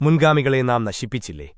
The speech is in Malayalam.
മുൻഗാമികളെ നാം നശിപ്പിച്ചില്ലേ?